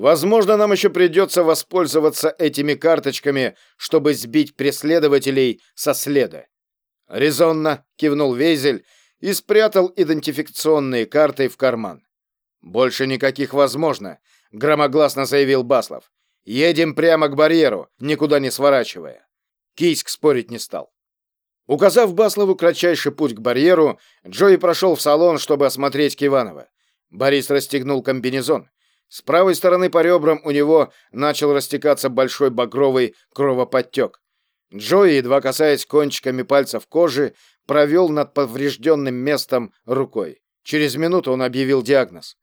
Возможно, нам еще придется воспользоваться этими карточками, чтобы сбить преследователей со следа. Резонно кивнул Вейзель и спрятал идентификационные карты в карман. Больше никаких возможно, громогласно заявил Баслов. Едем прямо к барьеру, никуда не сворачивая. Кийск спорить не стал. Указав Баслову кратчайший путь к барьеру, Джои прошел в салон, чтобы осмотреть Киванова. Борис расстегнул комбинезон. С правой стороны по ребрам у него начал растекаться большой багровый кровоподтек. Джои, едва касаясь кончиками пальцев кожи, провел над поврежденным местом рукой. Через минуту он объявил диагноз.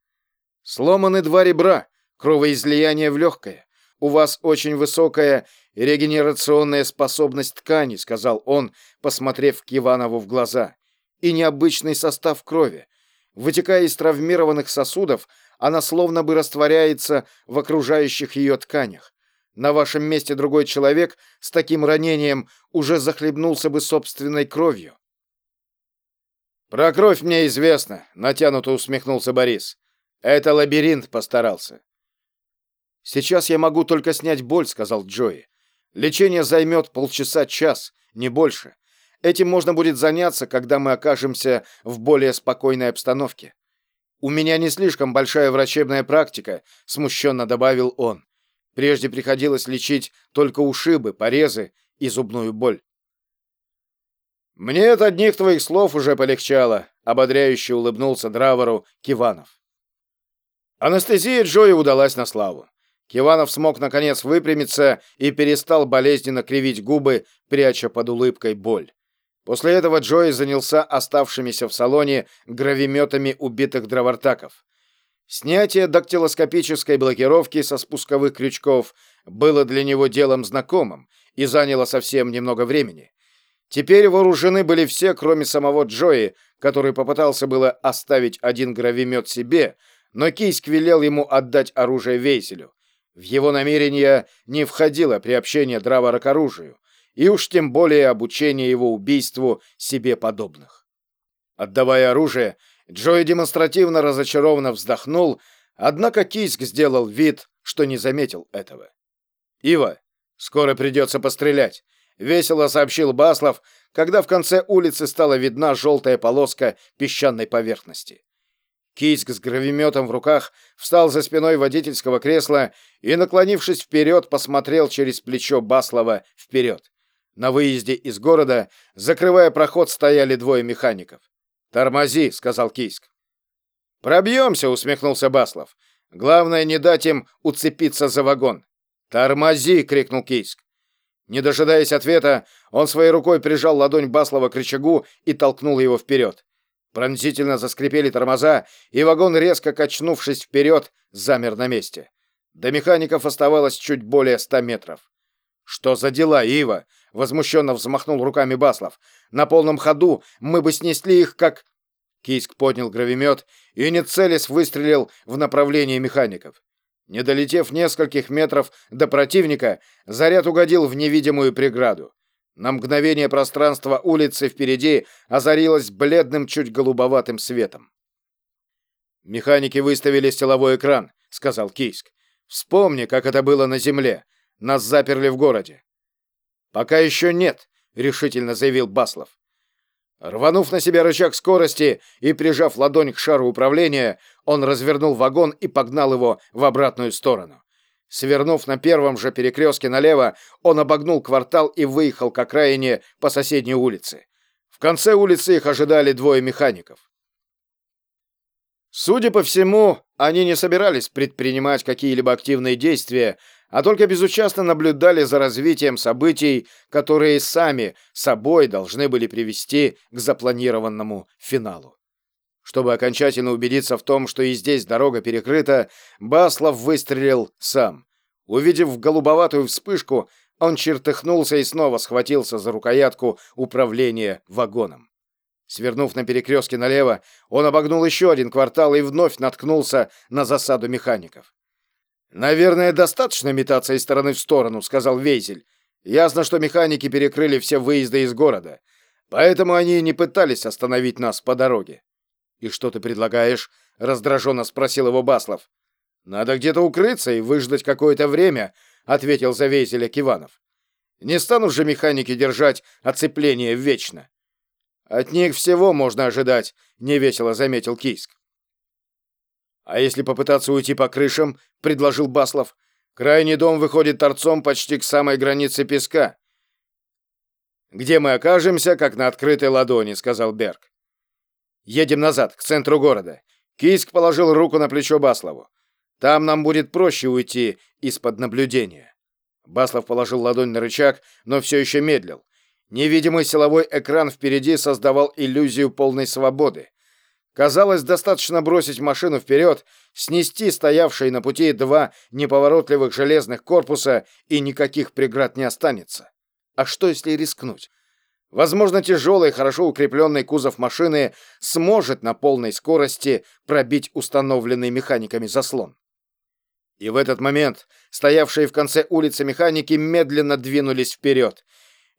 «Сломаны два ребра, кровоизлияние в легкое. У вас очень высокая регенерационная способность ткани», сказал он, посмотрев к Иванову в глаза. «И необычный состав крови. Вытекая из травмированных сосудов, она словно бы растворяется в окружающих ее тканях. На вашем месте другой человек с таким ранением уже захлебнулся бы собственной кровью. «Про кровь мне известно», — натянуто усмехнулся Борис. «Это лабиринт постарался». «Сейчас я могу только снять боль», — сказал Джои. «Лечение займет полчаса-час, не больше. Этим можно будет заняться, когда мы окажемся в более спокойной обстановке. У меня не слишком большая врачебная практика, смущенно добавил он. Прежде приходилось лечить только ушибы, порезы и зубную боль. Мне от одних твоих слов уже полегчало, ободряюще улыбнулся Дравору Киванов. Анестезия Джои удалась на славу. Киванов смог наконец выпрямиться и перестал болезненно кривить губы, пряча под улыбкой боль. После этого Джои занялся оставшимися в салоне гравиметами убитых дровартаков. Снятие дактилоскопической блокировки со спусковых крючков было для него делом знакомым и заняло совсем немного времени. Теперь вооружены были все, кроме самого Джои, который попытался было оставить один гравимет себе, но Кийск велел ему отдать оружие Вейселю. В его намерение не входило приобщение Дравара к оружию, и уж тем более обучение его убийству себе подобных. Отдавая оружие, Джой демонстративно разочарованно вздохнул, однако Кийск сделал вид, что не заметил этого. «Ива, скоро придется пострелять», — весело сообщил Баслов, когда в конце улицы стала видна желтая полоска песчаной поверхности. Кийск с гравиметом в руках встал за спиной водительского кресла и, наклонившись вперед, посмотрел через плечо Баслова вперед. На выезде из города, закрывая проход, стояли двое механиков. «Тормози», — сказал Кийск. «Пробьемся», — усмехнулся Баслов. «Главное, не дать им уцепиться за вагон». «Тормози!» — крикнул Кийск. Не дожидаясь ответа, он своей рукой прижал ладонь Баслова к рычагу и толкнул его вперед. Пронзительно заскрипели тормоза, и вагон, резко качнувшись вперед, замер на месте. До механиков оставалось чуть более ста метров. «Что за дела, Ива?» — возмущенно взмахнул руками Баслов. «На полном ходу мы бы снесли их, как...» Кийск поднял гравимет и, не целясь, выстрелил в направлении механиков. Не долетев нескольких метров до противника, заряд угодил в невидимую преграду. На мгновение пространство улицы впереди озарилось бледным, чуть голубоватым светом. «Механики выставили силовой экран», — сказал Кийск. «Вспомни, как это было на земле. Нас заперли в городе. Пока еще нет, решительно заявил Баслов. Рванув на себя рычаг скорости и прижав ладонь к шару управления, он развернул вагон и погнал его в обратную сторону. Свернув на первом же перекрестке налево, он обогнул квартал и выехал к окраине по соседней улице. В конце улицы их ожидали двое механиков. Судя по всему, они не собирались предпринимать какие-либо активные действия, а только безучастно наблюдали за развитием событий, которые сами собой должны были привести к запланированному финалу. Чтобы окончательно убедиться в том, что и здесь дорога перекрыта, Баслов выстрелил сам. Увидев голубоватую вспышку, он чертыхнулся и снова схватился за рукоятку управления вагоном. Свернув на перекрестке налево, он обогнул еще один квартал и вновь наткнулся на засаду механиков. «Наверное, достаточно метаться из стороны в сторону», — сказал Вейзель. «Ясно, что механики перекрыли все выезды из города, поэтому они не пытались остановить нас по дороге». «И что ты предлагаешь?» — раздраженно спросил его Баслов. Надо где-то укрыться и выждать какое-то время, ответил за Вейзеля Киванов. Не станут же механики держать оцепление вечно. От них всего можно ожидать, невесело заметил Кийск. А если попытаться уйти по крышам, предложил Баслов. Крайний дом выходит торцом почти к самой границе песка. Где мы окажемся, как на открытой ладони, сказал Берг. Едем назад, к центру города. Кийск положил руку на плечо Баслову. Там нам будет проще уйти из-под наблюдения. Баслов положил ладонь на рычаг, но все еще медлил. Невидимый силовой экран впереди создавал иллюзию полной свободы. Казалось, достаточно бросить машину вперед, снести стоявшие на пути два неповоротливых железных корпуса, и никаких преград не останется. А что, если рискнуть? Возможно, тяжелый, хорошо укрепленный кузов машины сможет на полной скорости пробить установленный механиками заслон. И в этот момент стоявшие в конце улицы механики медленно двинулись вперед.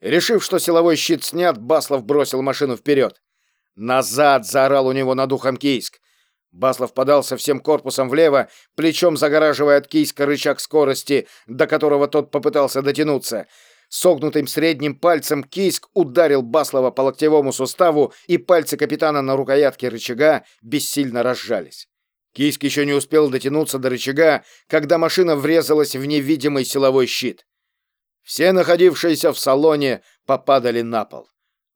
Решив, что силовой щит снят, Баслов бросил машину вперед. «Назад!» — заорал у него над ухом Кийск. Баслов подался всем корпусом влево, плечом загораживая от Кийска рычаг скорости, до которого тот попытался дотянуться. Согнутым средним пальцем Кийск ударил Баслова по локтевому суставу, и пальцы капитана на рукоятке рычага бессильно разжались. Кийск еще не успел дотянуться до рычага, когда машина врезалась в невидимый силовой щит. Все находившиеся в салоне попадали на пол.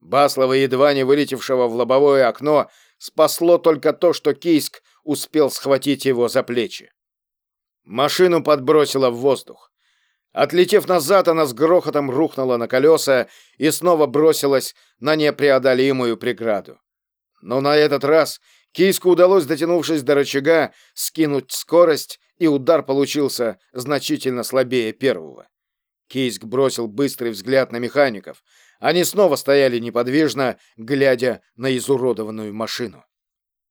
Баслова, едва не вылетевшего в лобовое окно, спасло только то, что Кийск успел схватить его за плечи. Машину подбросило в воздух. Отлетев назад, она с грохотом рухнула на колеса и снова бросилась на непреодолимую преграду. Но на этот раз Кийску удалось, дотянувшись до рычага, скинуть скорость, и удар получился значительно слабее первого. Кийск бросил быстрый взгляд на механиков. Они снова стояли неподвижно, глядя на изуродованную машину.